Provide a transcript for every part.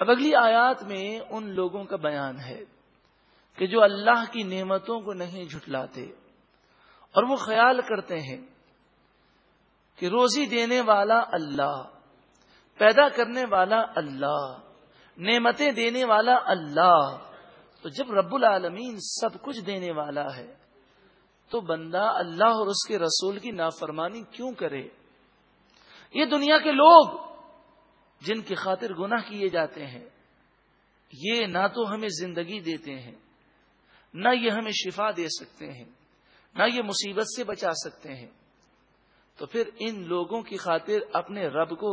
اب اگلی آیات میں ان لوگوں کا بیان ہے کہ جو اللہ کی نعمتوں کو نہیں جھٹلاتے اور وہ خیال کرتے ہیں کہ روزی دینے والا اللہ، پیدا کرنے والا اللہ، نعمتیں دینے والا اللہ، تو جب رب العالمین سب کچھ دینے والا ہے، تو بندہ اللہ اور اس کے رسول کی نافرمانی کیوں کرے؟ یہ دنیا کے لوگ جن کی خاطر گناہ کیے جاتے ہیں، یہ نہ تو ہمیں زندگی دیتے ہیں، نہ یہ ہمیں شفا دے سکتے ہیں، نہ یہ مصیبت سے بچا سکتے ہیں۔ تو پھر ان لوگوں کی خاطر اپنے رب کو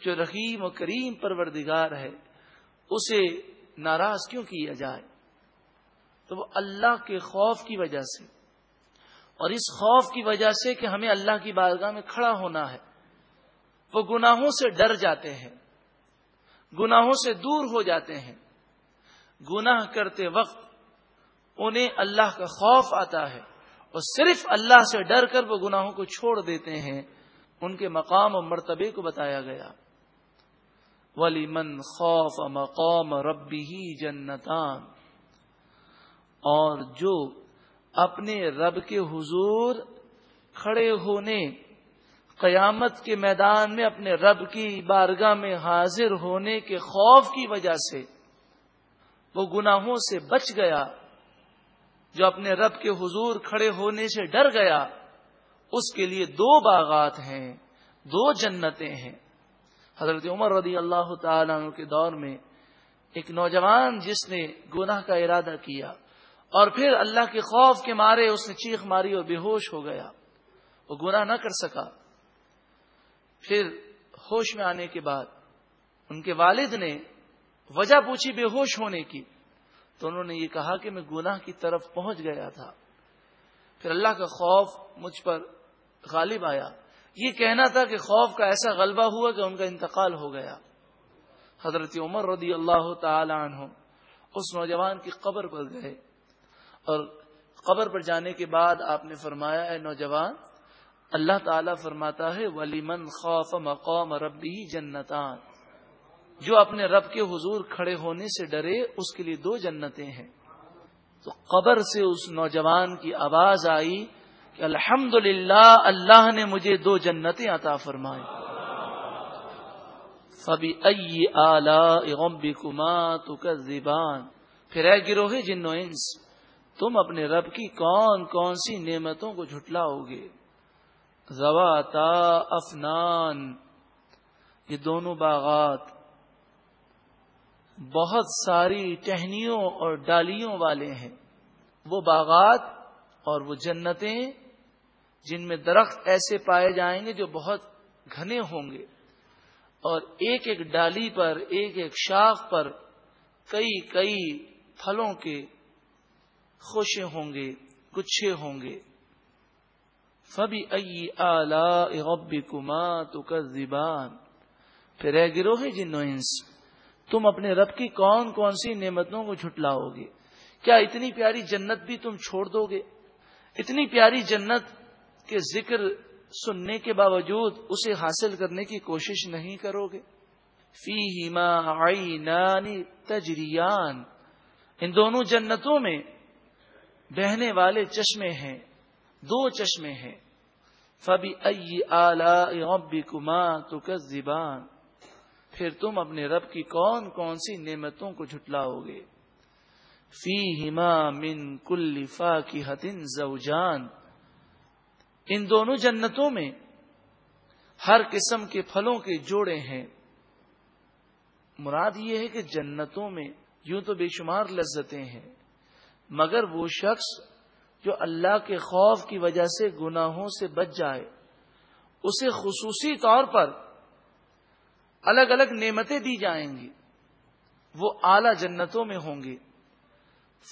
جو رحیم و کریم پروردگار ہے، اسے ناراض کیوں کیا جائے؟ تو وہ اللہ کے خوف کی وجہ سے، اور اس خوف کی وجہ سے کہ ہمیں اللہ کی بارگاہ میں کھڑا ہونا ہے۔ وہ گناہوں سے ڈر جاتے ہیں، گناہوں سے دور ہو جاتے ہیں۔ گناہ کرتے وقت انہیں اللہ کا خوف آتا ہے اور صرف اللہ سے ڈر کر وہ گناہوں کو چھوڑ دیتے ہیں۔ ان کے مقام اور مرتبے کو بتایا گیا۔ ولی من خوف مقام ربی ہی جنتان۔ اور جو اپنے رب کے حضور کھڑے ہونے قیامت کے میدان میں اپنے رب کی بارگاہ میں حاضر ہونے کے خوف کی وجہ سے وہ گناہوں سے بچ گیا، جو اپنے رب کے حضور کھڑے ہونے سے ڈر گیا، اس کے لیے دو باغات ہیں، دو جنتیں ہیں۔ حضرت عمر رضی اللہ تعالیٰ عنہ کے دور میں ایک نوجوان جس نے گناہ کا ارادہ کیا اور پھر اللہ کے خوف کے مارے اس نے چیخ ماری اور بے ہوش ہو گیا۔ وہ گناہ نہ کر سکا۔ پھر ہوش میں آنے کے بعد ان کے والد نے وجہ پوچھی بے ہوش ہونے کی، تو انہوں نے یہ کہا کہ میں گناہ کی طرف پہنچ گیا تھا۔ پھر اللہ کا خوف مجھ پر غالب آیا۔ یہ کہنا تھا کہ خوف کا ایسا غلبہ ہوا کہ ان کا انتقال ہو گیا۔ حضرت عمر رضی اللہ تعالی عنہ اس نوجوان کی قبر پر گئے اور قبر پر جانے کے بعد آپ نے فرمایا، اے نوجوان اللہ تعالیٰ فرماتا ہے ولیمن خوف مقام ربی جنتان۔ جو اپنے رب کے حضور کھڑے ہونے سے ڈرے، اس کے لیے دو جنتیں ہیں۔ تو قبر سے اس نوجوان کی آواز آئی کہ الحمد اللہ نے مجھے دو جنتیں عطا فرمائی فبی ائی کما تو پھر اے گروہ جنو انس، تم اپنے رب کی کون کون سی نعمتوں کو جھٹلاؤ گے؟ زواتا افنان. یہ دونوں باغات بہت ساری ٹہنیوں اور ڈالیوں والے ہیں۔ وہ باغات اور وہ جنتیں جن میں درخت ایسے پائے جائیں گے جو بہت گھنے ہوں گے۔ اور ایک ایک ڈالی پر، ایک ایک شاخ پر کئی کئی پھلوں کے خوشے ہوں گے، گچھے ہوں گے۔ فبی ائی کما تو پھر اے گروہ جنو انس، تم اپنے رب کی کون کون سی نعمتوں کو جھٹلاؤ گے؟ کیا اتنی پیاری جنت بھی تم چھوڑ دو گے؟ اتنی پیاری جنت کے ذکر سننے کے باوجود اسے حاصل کرنے کی کوشش نہیں کرو گے؟ فی ہیما نانی تجریان۔ ان دونوں جنتوں میں بہنے والے چشمے ہیں، دو چشمے ہیں۔ فبی ائی آلہ کما تو زبان پھر تم اپنے رب کی کون کون سی نعمتوں کو جھٹلاؤ گے؟ فی ہما من کل فا کی حتن زوجان ان دونوں جنتوں میں ہر قسم کے پھلوں کے جوڑے ہیں۔ مراد یہ ہے کہ جنتوں میں یوں تو بے شمار لذتیں ہیں، مگر وہ شخص جو اللہ کے خوف کی وجہ سے گناہوں سے بچ جائے۔ اسے خصوصی طور پر الگ الگ نعمتیں دی جائیں گی۔ وہ اعلی جنتوں میں ہوں گے۔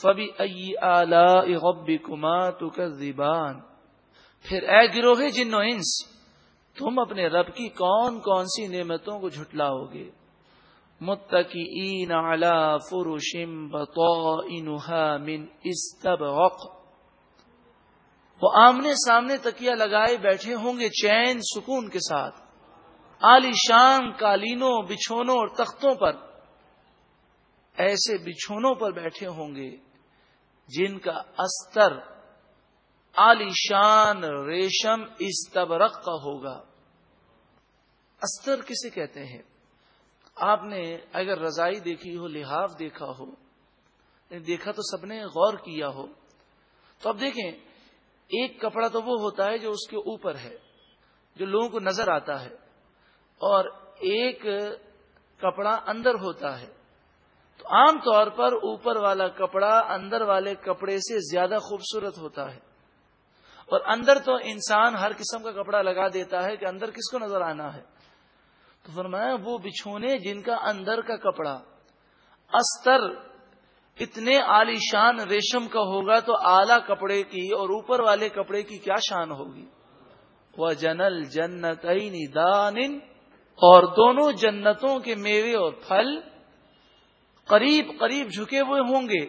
فبی ائی اعلی کما تو پھر اے گروہ جنو انس، تم اپنے رب کی کون کون سی نعمتوں کو جھٹلاؤ گے؟ متقین علی فرشم بطائنها من استبغق وہ آمنے سامنے تکیا لگائے بیٹھے ہوں گے چین سکون کے ساتھ۔ عالی شان قالینوں، بچھونوں اور تختوں پر۔ ایسے بچھونوں پر بیٹھے ہوں گے جن کا استر عالیشان ریشم استبرق کا ہوگا۔ استر کسے کہتے ہیں؟ آپ نے اگر رضائی دیکھی ہو، لحاف دیکھا ہو یعنی دیکھا تو سب نے غور کیا ہو، تو اب دیکھیں ایک کپڑا تو وہ ہوتا ہے جو اس کے اوپر ہے، جو لوگوں کو نظر آتا ہے، اور ایک کپڑا اندر ہوتا ہے۔ تو عام طور پر اوپر والا کپڑا اندر والے کپڑے سے زیادہ خوبصورت ہوتا ہے۔ اور اندر تو انسان ہر قسم کا کپڑا لگا دیتا ہے کہ اندر کس کو نظر آنا ہے۔ تو فرمایا وہ بچھونے جن کا اندر کا کپڑا، استر اتنے عالی شان ریشم کا ہوگا تو اعلی کپڑے کی اور اوپر والے کپڑے کی کیا شان ہوگی؟ وہ جنل جنت دان، اور دونوں جنتوں کے میوے اور پھل قریب قریب جھکے ہوئے ہوں گے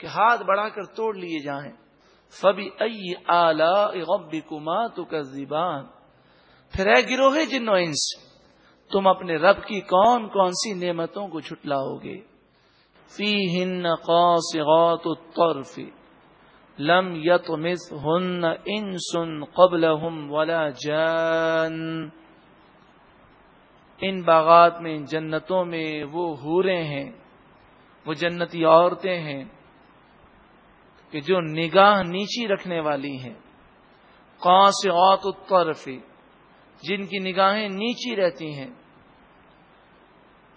کہ ہاتھ بڑھا کر توڑ لیے جائیں۔ فبی ائی آلہ کما تو پھر ہے گروہ جنو انس، تم اپنے رب کی کون کون سی نعمتوں کو چھٹلاؤ گے؟ فی ہن قاصغات الطرف لم یتمس ہن انسن قبلہم ولا جان۔ ان باغات میں جنتوں میں وہ ہورے ہیں، وہ جنتی عورتیں ہیں کہ جو نگاہ نیچی رکھنے والی ہیں۔ قاصغات الطرف، جن کی نگاہیں نیچی رہتی ہیں۔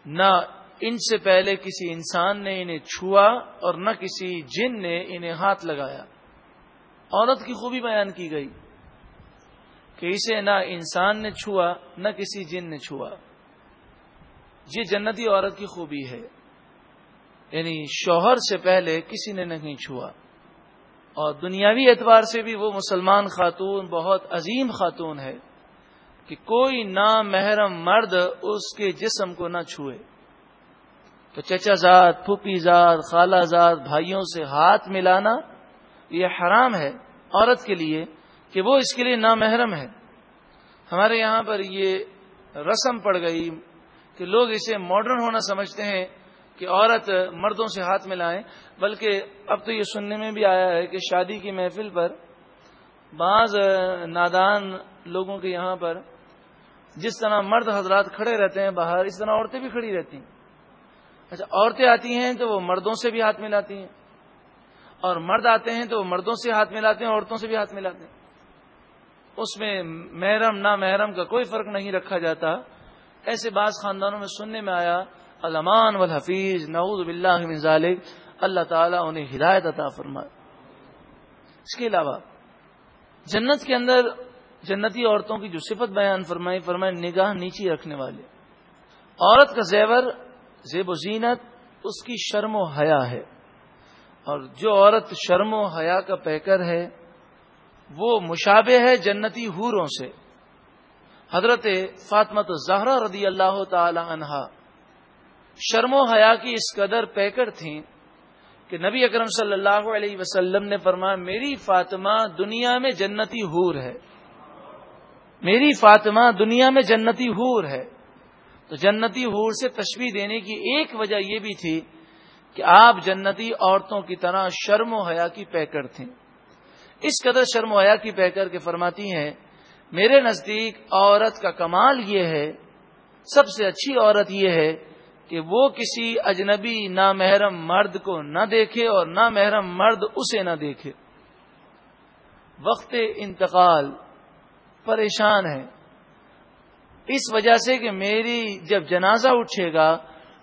نہ ان سے پہلے کسی انسان نے انہیں چھوا اور نہ کسی جن نے انہیں ہاتھ لگایا۔ عورت کی خوبی بیان کی گئی کہ اسے نہ انسان نے چھوا، نہ کسی جن نے چھوا۔ یہ جنتی عورت کی خوبی ہے۔ یعنی شوہر سے پہلے کسی نے نہیں چھوا۔ اور دنیاوی اعتبار سے بھی وہ مسلمان خاتون، بہت عظیم خاتون ہے کہ کوئی نامحرم مرد اس کے جسم کو نہ چھوئے۔ تو چچا زاد، پھوپھی زاد، خالہ زاد، بھائیوں سے ہاتھ ملانا یہ حرام ہے عورت کے لیے کہ وہ اس کے لیے نامحرم ہے۔ ہمارے یہاں پر یہ رسم پڑ گئی کہ لوگ اسے ماڈرن ہونا سمجھتے ہیں کہ عورت مردوں سے ہاتھ ملائیں، بلکہ اب تو یہ سننے میں بھی آیا ہے کہ شادی کی محفل پر بعض نادان لوگوں کے یہاں پر جس طرح مرد حضرات کھڑے رہتے ہیں، باہر اس طرح عورتیں بھی کھڑی رہتی ہیں۔ اچھا عورتیں آتی ہیں تو وہ مردوں سے بھی ہاتھ ملاتی ہیں۔ اور مرد آتے ہیں تو وہ مردوں سے ہاتھ ملاتے ہیں، عورتوں سے بھی ہاتھ ملاتے ہیں۔ اس میں محرم نہ محرم کا کوئی فرق نہیں رکھا جاتا۔ ایسے بعض خاندانوں میں سننے میں آیا علمان والحفیظ، نعوذ باللہ من ذالک، اللہ تعالیٰ انہیں ہدایت عطا فرمائے۔ اس کے علاوہ، جنت کے اندر جنتی عورتوں کی جو صفت بیان فرمائی فرمائی نگاہ نیچی رکھنے والے۔ عورت کا زیور زیب و زینت، اس کی شرم و حیا ہے۔ اور جو عورت شرم و حیا کا پیکر ہے، وہ مشابہ ہے جنتی حوروں سے۔ حضرت فاطمت زہرا رضی اللہ تعالی عنہا شرم و حیا کی اس قدر پیکر تھیں کہ نبی اکرم صلی اللہ علیہ وسلم نے فرمایا، میری فاطمہ دنیا میں جنتی حور ہے۔ میری فاطمہ دنیا میں جنتی حور ہے۔ تو جنتی حور سے تشبیح دینے کی ایک وجہ یہ بھی تھی کہ آپ جنتی عورتوں کی طرح شرم و حیا کی پیکر تھیں۔ اس قدر شرم و حیا کی پیکر کے فرماتی ہیں، میرے نزدیک عورت کا کمال یہ ہے، سب سے اچھی عورت یہ ہے کہ وہ کسی اجنبی نامحرم مرد کو نہ دیکھے اور نامحرم مرد اسے نہ دیکھے۔ وقت انتقال پریشان ہے۔ اس وجہ سے کہ میری جب جنازہ اٹھے گا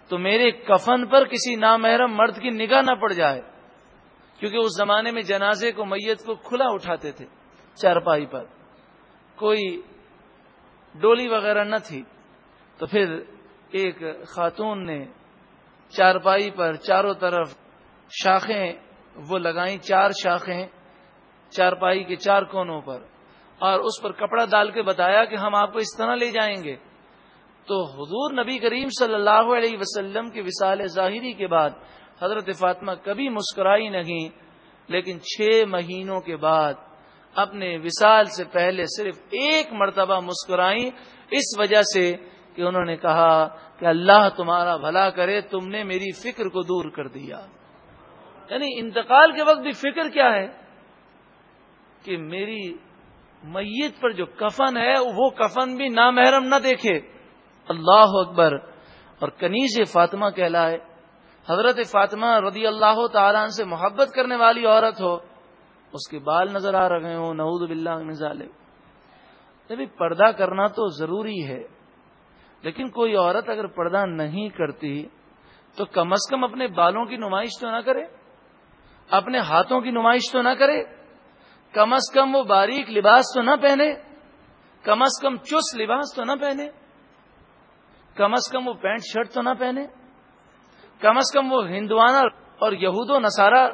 تو میرے کفن پر کسی نامحرم مرد کی نگاہ نہ پڑ جائے، کیونکہ اس زمانے میں جنازے کو میت کو کھلا اٹھاتے تھے چارپائی پر۔ کوئی ڈولی وغیرہ نہ تھی۔ تو پھر ایک خاتون نے چارپائی پر چاروں طرف شاخیں وہ لگائیں، چار شاخیں چارپائی کے چار کونوں پر۔ اور اس پر کپڑا ڈال کے بتایا کہ ہم آپ کو اس طرح لے جائیں گے۔ تو حضور نبی کریم صلی اللہ علیہ وسلم کے وسال ظاہری کے بعد حضرت فاطمہ کبھی مسکرائی نہیں، لیکن چھ مہینوں کے بعد اپنے وسال سے پہلے صرف ایک مرتبہ مسکرائی اس وجہ سے کہ انہوں نے کہا کہ اللہ تمہارا بھلا کرے، تم نے میری فکر کو دور کر دیا۔ یعنی انتقال کے وقت بھی فکر کیا ہے کہ میری میت پر جو کفن ہے، وہ کفن بھی نامحرم نہ دیکھے۔ اللہ اکبر۔ اور کنیز فاطمہ کہلائے، حضرت فاطمہ رضی اللہ تعالیٰ سے محبت کرنے والی عورت ہو، اس کے بال نظر آ رہے ہوں، نعوذ باللہ نظالے جبھی پردہ کرنا تو ضروری ہے، لیکن کوئی عورت اگر پردہ نہیں کرتی، تو کم از کم اپنے بالوں کی نمائش تو نہ کرے، اپنے ہاتھوں کی نمائش تو نہ کرے۔ کم از کم وہ باریک لباس تو نہ پہنے، کم از کم چست لباس تو نہ پہنے، کم از کم وہ پینٹ شرٹ تو نہ پہنے، کم از کم وہ ہندوانہ اور یہود و نصارہ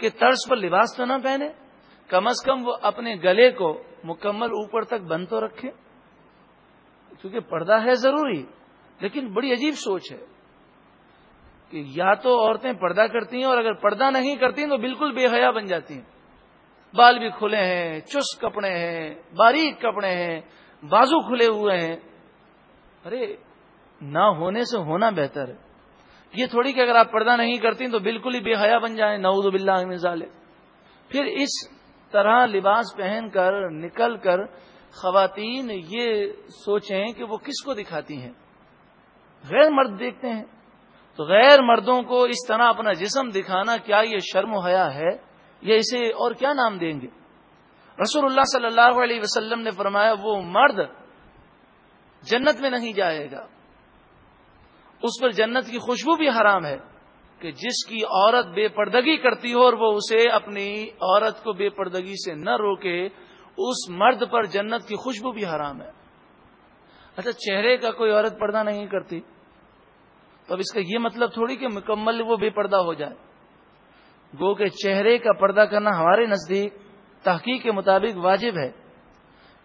کے طرز پر لباس تو نہ پہنے، کم از کم وہ اپنے گلے کو مکمل اوپر تک بند تو رکھے کیونکہ پردہ ہے ضروری، لیکن بڑی عجیب سوچ ہے کہ یا تو عورتیں پردہ کرتی ہیں اور اگر پردہ نہیں کرتی تو بالکل بے حیا بن جاتی ہیں۔ بال بھی کھلے ہیں، چست کپڑے ہیں، باریک کپڑے ہیں، بازو کھلے ہوئے ہیں۔ ارے، نہ ہونے سے ہونا بہتر ہے۔ یہ تھوڑی کہ اگر آپ پردہ نہیں کرتی تو بالکل ہی بے حیا بن جائیں۔ نعوذ باللہ من پھر اس طرح لباس پہن کر، نکل کر خواتین یہ سوچیں کہ وہ کس کو دکھاتی ہیں۔ غیر مرد دیکھتے ہیں۔ تو غیر مردوں کو اس طرح اپنا جسم دکھانا کیا یہ شرم و حیا ہے؟ یا اسے اور کیا نام دیں گے؟ رسول اللہ صلی اللہ علیہ وسلم نے فرمایا، وہ مرد جنت میں نہیں جائے گا۔ اس پر جنت کی خوشبو بھی حرام ہے کہ جس کی عورت بے پردگی کرتی ہو اور وہ اسے اپنی عورت کو بے پردگی سے نہ روکے، اس مرد پر جنت کی خوشبو بھی حرام ہے۔ اچھا چہرے کا کوئی عورت پردہ نہیں کرتی؟ تو اب اس کا یہ مطلب تھوڑی کہ مکمل وہ بے پردہ ہو جائے۔ گو کہ چہرے کا پردہ کرنا ہمارے نزدیک تحقیق کے مطابق واجب ہے۔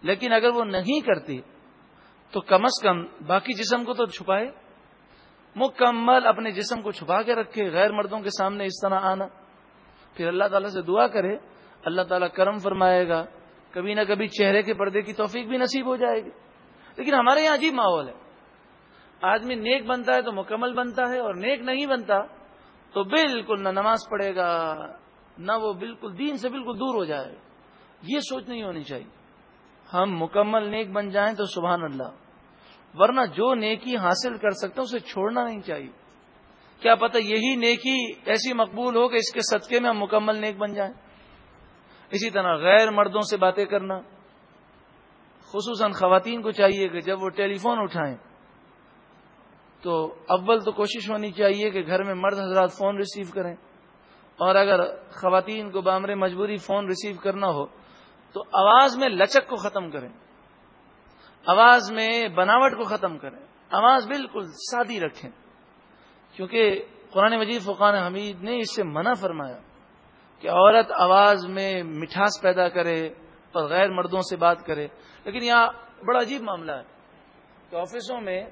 لیکن اگر وہ نہیں کرتی تو کم از کم باقی جسم کو تو چھپائے۔ مکمل اپنے جسم کو چھپا کے رکھے، غیر مردوں کے سامنے اس طرح آنا۔ پھر اللہ تعالیٰ سے دعا کرے، اللہ تعالیٰ کرم فرمائے گا۔ کبھی نہ کبھی چہرے کے پردے کی توفیق بھی نصیب ہو جائے گی۔ لیکن ہمارے یہاں عجیب ماحول ہے۔ آدمی نیک بنتا ہے تو مکمل بنتا ہے اور نیک نہیں بنتا تو بالکل نہ نماز پڑھے گا، نہ وہ بالکل دین سے بالکل دور ہو جائے۔ یہ سوچ نہیں ہونی چاہیے۔ ہم مکمل نیک بن جائیں تو سبحان اللہ، ورنہ جو نیکی حاصل کر سکتا اسے چھوڑنا نہیں چاہیے۔ کیا پتہ یہی نیکی ایسی مقبول ہو کہ اس کے صدقے میں ہم مکمل نیک بن جائیں۔ اسی طرح غیر مردوں سے باتیں کرنا۔ خصوصاً خواتین کو چاہیے کہ جب وہ ٹیلی فون اٹھائیں۔ تو اول تو کوشش ہونی چاہیے کہ گھر میں مرد حضرات فون ریسیو کریں اور اگر خواتین کو بامر مجبوری فون ریسیو کرنا ہو تو آواز میں لچک کو ختم کریں۔ آواز میں بناوٹ کو ختم کریں۔ آواز بالکل سادی رکھیں۔ کیونکہ قرآن مجید فقان حمید نے اس سے منع فرمایا کہ عورت آواز میں مٹھاس پیدا کرے اور غیر مردوں سے بات کرے۔ لیکن یہاں بڑا عجیب معاملہ ہے کہ آفسوں میں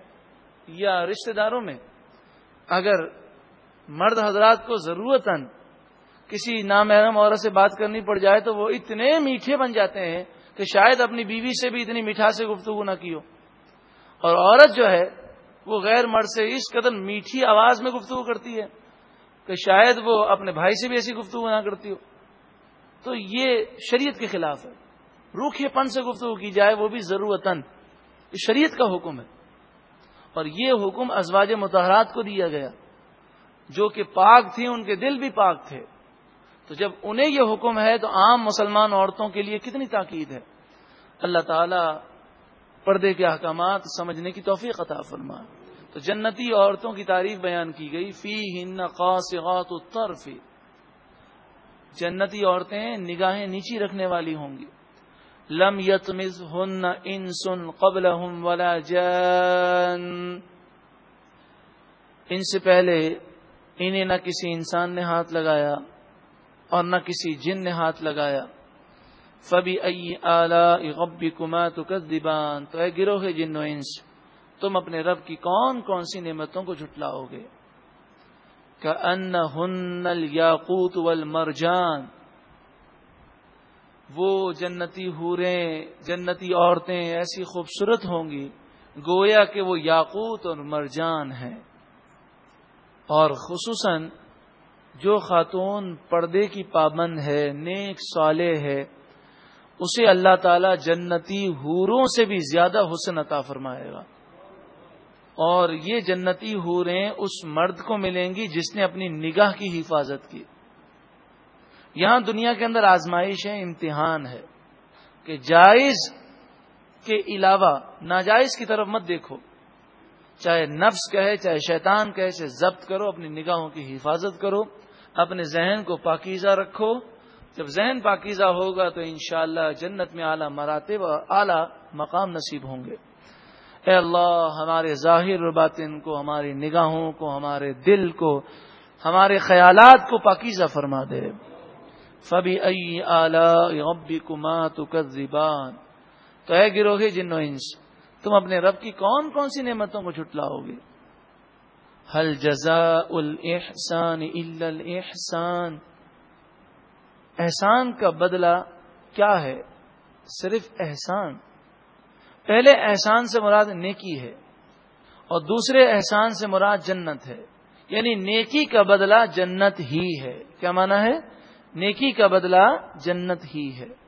یا رشتہ داروں میں اگر مرد حضرات کو ضرورت کسی نامحرم عورت سے بات کرنی پڑ جائے تو وہ اتنے میٹھے بن جاتے ہیں کہ شاید اپنی بیوی سے بھی اتنی میٹھا سے گفتگو نہ کی ہو اور عورت جو ہے، وہ غیر مرد سے اس قدر میٹھی آواز میں گفتگو کرتی ہے کہ شاید وہ اپنے بھائی سے بھی ایسی گفتگو نہ کرتی ہو۔ تو یہ شریعت کے خلاف ہے۔ روکھے پن سے گفتگو کی جائے، وہ بھی ضرورت شریعت کا حکم ہے۔ اور یہ حکم ازواج متحرات کو دیا گیا۔ جو کہ پاک تھیں ان کے دل بھی پاک تھے۔ تو جب انہیں یہ حکم ہے، تو عام مسلمان عورتوں کے لیے کتنی تاکید ہے۔ اللہ تعالی پردے کے احکامات سمجھنے کی توفیق عطا فرما۔ تو جنتی عورتوں کی تعریف بیان کی گئی فی ہن قاصغات الطرف۔ جنتی عورتیں نگاہیں نیچی رکھنے والی ہوں گی۔ لم یتمز ہن ان سن قبل ولا جان۔ ان سے پہلے انہیں نہ کسی انسان نے ہاتھ لگایا اور نہ کسی جن نے ہاتھ لگایا۔ فبی ائی غبی کما تو تو اے گروہ جن و انس، تم اپنے رب کی کون کون سی نعمتوں کو جھٹلاؤ گے؟ کہ ان ہن یاقوت مرجان وہ جنتی حوریں، جنتی عورتیں ایسی خوبصورت ہوں گی گویا کہ وہ یاقوت اور مرجان ہیں۔ اور خصوصاً جو خاتون پردے کی پابند ہے، نیک صالح ہے، اسے اللہ تعالی جنتی حوروں سے بھی زیادہ حسن عطا فرمائے گا۔ اور یہ جنتی حوریں اس مرد کو ملیں گی جس نے اپنی نگاہ کی حفاظت کی۔ یہاں دنیا کے اندر آزمائش ہے، امتحان ہے کہ جائز کے علاوہ ناجائز کی طرف مت دیکھو۔ چاہے نفس کہے، چاہے شیطان کہے، چاہے ضبط کرو، اپنی نگاہوں کی حفاظت کرو، اپنے ذہن کو پاکیزہ رکھو۔ جب ذہن پاکیزہ ہوگا تو انشاءاللہ جنت میں اعلیٰ مراتب اور اعلیٰ مقام نصیب ہوں گے۔ اے اللہ، ہمارے ظاہر باطن کو، ہماری نگاہوں کو، ہمارے دل کو، ہمارے خیالات کو پاکیزہ فرما دے۔ فبی ائی کما تو تو اے گروہ جنو انس، تم اپنے رب کی کون کون سی نعمتوں کو چھٹلاؤ گے حل جزا الحسان احسان احسان کا بدلہ کیا ہے؟ صرف احسان۔ پہلے احسان سے مراد نیکی ہے اور دوسرے احسان سے مراد جنت ہے۔ یعنی نیکی کا بدلہ جنت ہی ہے۔ کیا مانا ہے؟ نیکی کا بدلہ جنت ہی ہے۔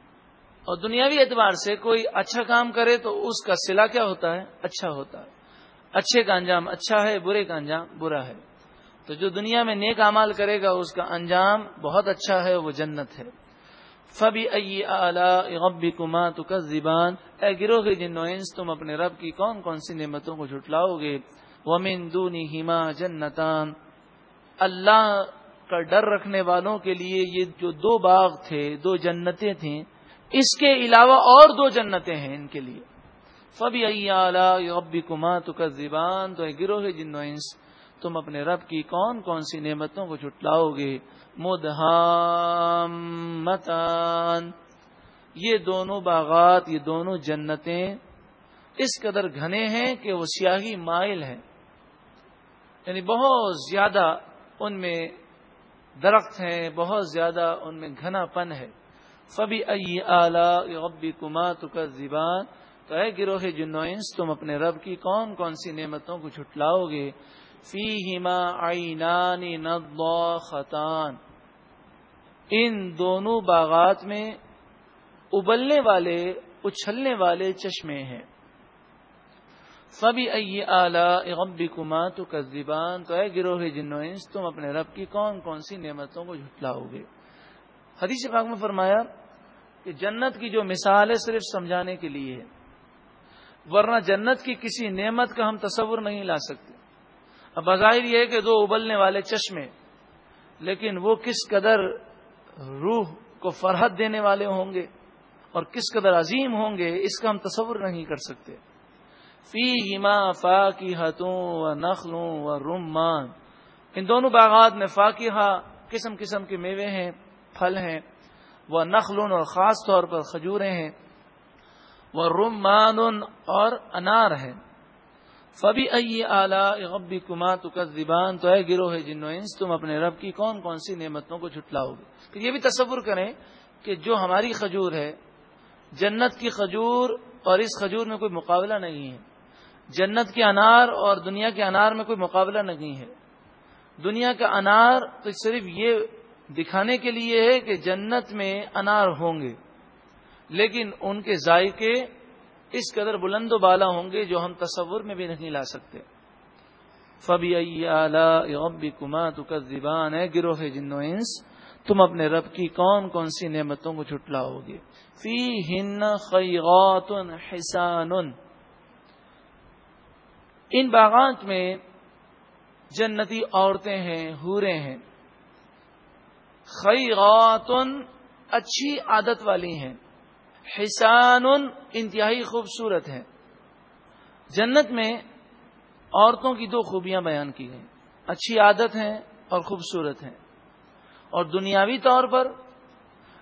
اور دنیاوی اعتبار سے کوئی اچھا کام کرے تو اس کا سلا کیا ہوتا ہے؟ اچھا ہوتا ہے۔ اچھے کا انجام اچھا ہے، برے کا انجام برا ہے۔ تو جو دنیا میں نیک امال کرے گا، اس کا انجام بہت اچھا ہے، وہ جنت ہے۔ فبی ائی اعلی کما تو زبان اے گروہ کے جنوئنس تم اپنے رب کی کون کون سی نعمتوں کو جھٹلاؤ گے؟ ومن دونی ہما جنتان۔ اللہ کا ڈر رکھنے والوں کے لیے یہ جو دو باغ تھے، دو جنتیں تھیں، اس کے علاوہ اور دو جنتیں ہیں ان کے لیے۔ فبی اعلی کما تو کا زبان تو گروہ جنوئنس تم اپنے رب کی کون کون سی نعمتوں کو چھٹلاؤ گے؟ متان یہ دونوں باغات، یہ دونوں جنتیں اس قدر گھنے ہیں کہ وہ سیاہی مائل ہیں۔ یعنی بہت زیادہ ان میں درخت ہیں، بہت زیادہ ان میں گھنا پن ہے۔ فبی ائی اعلی غبی کما تو زبان تو اے گروہ جنوئنس تم اپنے رب کی کون کون سی نعمتوں کو چھٹلاؤ گے؟ فی ہما آئینانی خطان ان دونوں باغات میں ابلنے والے، اچھلنے والے چشمے ہیں۔ فبی ائی اعلی غبی کما تو کزبان تو اے گروہ جنوئنس تم اپنے رب کی کون کون سی نعمتوں کو جھٹلاؤ گے؟ حدیث پاک میں فرمایا کہ جنت کی جو مثال ہے صرف سمجھانے کے لیے ہے، ورنہ جنت کی کسی نعمت کا ہم تصور نہیں لا سکتے۔ اب بظاہر یہ ہے کہ دو ابلنے والے چشمے، لیکن وہ کس قدر روح کو فرحت دینے والے ہوں گے اور کس قدر عظیم ہوں گے، اس کا ہم تصور نہیں کر سکتے۔ فی ہما فا کی ہتوں و نخلوں و رومان ان دونوں باغات میں فاقیہ قسم قسم کے میوے ہیں، پھل ہیں۔ وہ نخلون اور خاص طور پر کھجورے ہیں۔ وہ رومان اور انار ہیں۔ فبی ائی اعلی غبی کما تو زبان تو ہے گروہ ہے انس، تم اپنے رب کی کون کون سی نعمتوں کو جھٹلاؤ گے تو یہ بھی تصور کریں کہ جو ہماری کھجور ہے، جنت کی کھجور اور اس کھجور میں کوئی مقابلہ نہیں ہے۔ جنت کے انار اور دنیا کے انار میں کوئی مقابلہ نہیں ہے۔ دنیا کا انار تو صرف یہ دکھانے کے لیے ہے کہ جنت میں انار ہوں گے، لیکن ان کے ذائقے اس قدر بلند و بالا ہوں گے جو ہم تصور میں بھی نہیں لا سکتے۔ فبی اعلی کما تو ہے گروہ جنو انس، تم اپنے رب کی کون کون سی نعمتوں کو چھٹلاؤ گے؟ فی ہن حسان۔ ان باغات میں جنتی عورتیں ہیں ہورے ہیں۔ خیغاتن اچھی عادت والی ہیں۔ حسان انتہائی خوبصورت ہے جنت میں عورتوں کی دو خوبیاں بیان کی گئیں۔ اچھی عادت ہیں اور خوبصورت ہیں۔ اور دنیاوی طور پر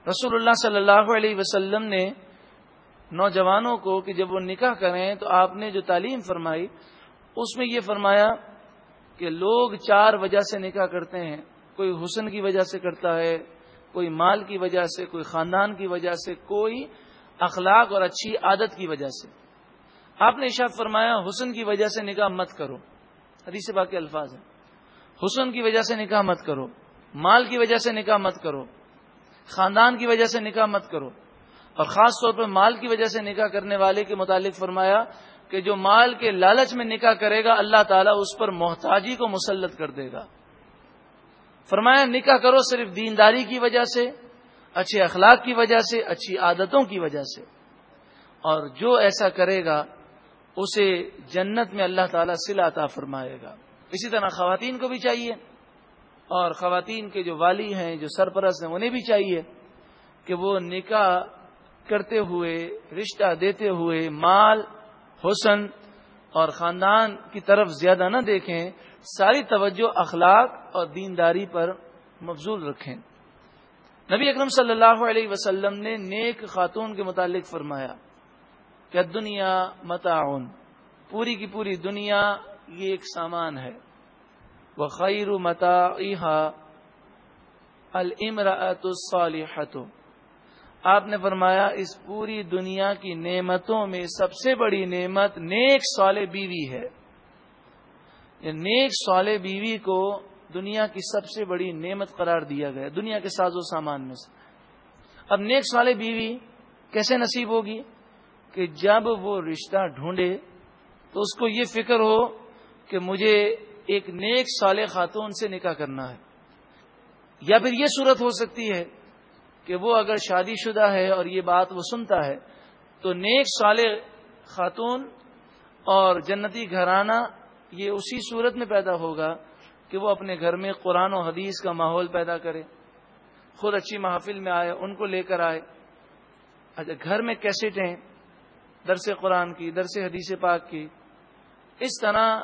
رسول اللہ صلی اللہ علیہ وسلم نے نوجوانوں کو کہ جب وہ نکاح کریں تو آپ نے جو تعلیم فرمائی اس میں یہ فرمایا کہ لوگ چار وجہ سے نکاح کرتے ہیں۔ کوئی حسن کی وجہ سے کرتا ہے، کوئی مال کی وجہ سے، کوئی خاندان کی وجہ سے، کوئی اخلاق اور اچھی عادت کی وجہ سے۔ آپ نے اشاد فرمایا، حسن کی وجہ سے نکاح مت کرو۔ حدیث باقی الفاظ ہیں۔ حسن کی وجہ سے نکاح مت کرو، مال کی وجہ سے نکاح مت کرو، خاندان کی وجہ سے نکاح مت کرو۔ اور خاص طور پر مال کی وجہ سے نکاح کرنے والے کے متعلق فرمایا کہ جو مال کے لالچ میں نکاح کرے گا، اللہ تعالیٰ اس پر محتاجی کو مسلط کر دے گا۔ فرمایا، نکاح کرو صرف دینداری کی وجہ سے، اچھے اخلاق کی وجہ سے، اچھی عادتوں کی وجہ سے۔ اور جو ایسا کرے گا، اسے جنت میں اللہ تعالیٰ سلا عطا فرمائے گا۔ اسی طرح خواتین کو بھی چاہیے۔ اور خواتین کے جو والی ہیں، جو سرپرست ہیں، انہیں بھی چاہیے کہ وہ نکاح کرتے ہوئے، رشتہ دیتے ہوئے مال حسن اور خاندان کی طرف زیادہ نہ دیکھیں، ساری توجہ اخلاق اور دینداری پر مفضول رکھیں۔ نبی اکرم صلی اللہ علیہ وسلم نے نیک خاتون کے متعلق فرمایا، کہ دنیا متعاون پوری کی پوری دنیا یہ ایک سامان ہے۔ وہ خیر متا المراۃ آپ نے فرمایا، اس پوری دنیا کی نعمتوں میں سب سے بڑی نعمت نیک سال بیوی ہے۔ نیک سال بیوی کو دنیا کی سب سے بڑی نعمت قرار دیا گیا، دنیا کے ساز و سامان میں سے۔ اب نیک سال بیوی کیسے نصیب ہوگی؟ کہ جب وہ رشتہ ڈھونڈے تو اس کو یہ فکر ہو کہ مجھے ایک نیک سال خاتون سے نکاح کرنا ہے۔ یا پھر یہ صورت ہو سکتی ہے کہ وہ اگر شادی شدہ ہے اور یہ بات وہ سنتا ہے، تو نیک سال خاتون اور جنتی گھرانہ یہ اسی صورت میں پیدا ہوگا کہ وہ اپنے گھر میں قرآن و حدیث کا ماحول پیدا کرے۔ خود اچھی محفل میں آئے، ان کو لے کر آئے۔ اچھا گھر میں کیسٹیں درس قرآن کی، درس حدیث پاک کی۔ اس طرح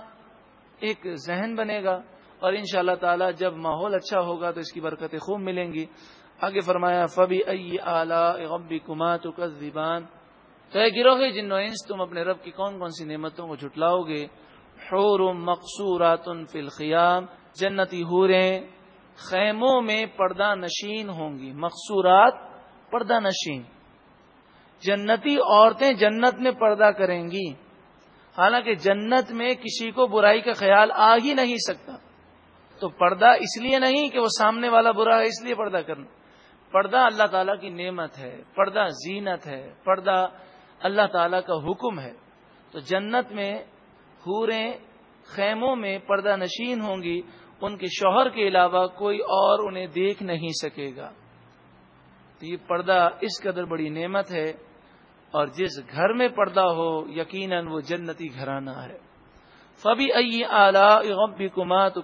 ایک ذہن بنے گا اور ان شاء اللہ تعالی جب ماحول اچھا ہوگا تو اس کی برکتیں خوب ملیں گی۔ آگے فرمایا فبی ائی کما تو زبان تو گروہ جن انس، تم اپنے رب کی کون کون سی نعمتوں کو جھٹلاؤ گے؟ حور مقصورات فی الخیام، جنتی حوریں، خیموں میں پردہ نشین ہوں گی۔ مقصورات، پردہ نشین۔ جنتی عورتیں جنت میں پردہ کریں گی۔ حالانکہ جنت میں کسی کو برائی کا خیال آ ہی نہیں سکتا۔ تو پردہ اس لیے نہیں کہ وہ سامنے والا برا ہے، اس لیے پردہ کرنا۔ پردہ اللہ تعالیٰ کی نعمت ہے، پردہ زینت ہے، پردہ اللہ تعالیٰ کا حکم ہے۔ تو جنت میں حوریں، خیموں میں پردہ نشین ہوں گی، ان کے شوہر کے علاوہ کوئی اور انہیں دیکھ نہیں سکے گا۔ تو یہ پردہ اس قدر بڑی نعمت ہے، اور جس گھر میں پردہ ہو، یقیناً وہ جنتی گھرانہ ہے۔ فبی ائی اعلی کما تو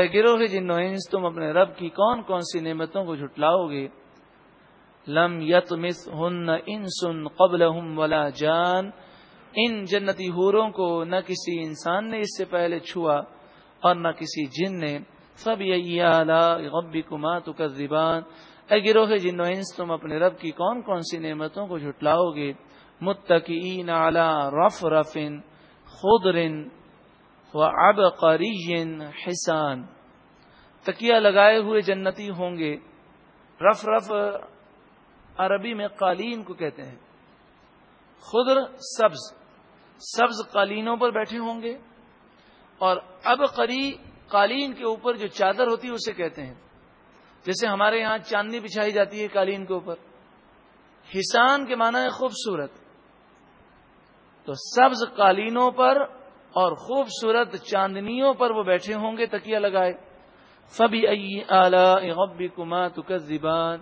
گروہ جن انس تم اپنے رب کی کون کون سی نعمتوں کو جھٹلاؤ گے؟ لم یت مس ہن ان سن قبل ولا جان۔ ان جنتی حوروں کو نہ کسی انسان نے اس سے پہلے چھوا اور نہ کسی جن نے۔ سب غبی کما تو زبان اے گروہ جن انس تم اپنے رب کی کون کون سی نعمتوں کو جھٹلاؤ گے؟ متقین علی رف رفن خدرن و اب حسان۔ تکیا لگائے ہوئے جنتی ہوں گے۔ رف رف عربی میں قالین کو کہتے ہیں۔ خدر سبز۔ سبز قالینوں پر بیٹھے ہوں گے۔ اور اب قری قالین کے اوپر جو چادر ہوتی ہے اسے کہتے ہیں۔ جیسے ہمارے یہاں چاندنی بچھائی جاتی ہے قالین کے اوپر۔ حسان کے معنی ہے خوبصورت۔ تو سبز قالینوں پر اور خوبصورت چاندنیوں پر وہ بیٹھے ہوں گے تکیا لگائے۔ فبی اعلی کما زبان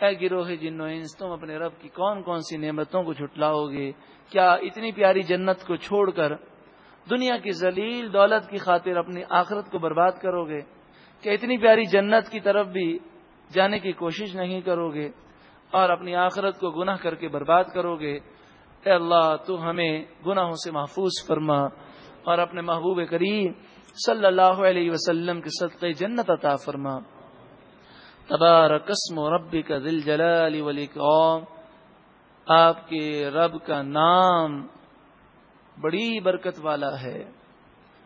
اے گروہ جنو انس، تم اپنے رب کی کون کون سی نعمتوں کو جھٹلاؤ گے؟ کیا اتنی پیاری جنت کو چھوڑ کر دنیا کی ذلیل دولت کی خاطر اپنی آخرت کو برباد کرو گے؟ کہ اتنی پیاری جنت کی طرف بھی جانے کی کوشش نہیں کرو گے اور اپنی آخرت کو گناہ کر کے برباد کرو گے؟ اے اللہ، تو ہمیں گناہوں سے محفوظ فرما۔ اور اپنے محبوب کریم صلی اللہ علیہ وسلم کے صدقے جنت عطا فرما۔ قسم و ربی کا دل جلال ولی قوم آپ کے رب کا نام بڑی برکت والا ہے۔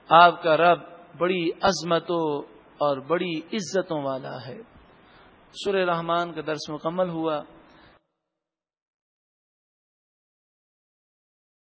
آپ کا رب بڑی عظمتوں اور بڑی عزتوں والا ہے۔ سر رحمان کا درس مکمل ہوا۔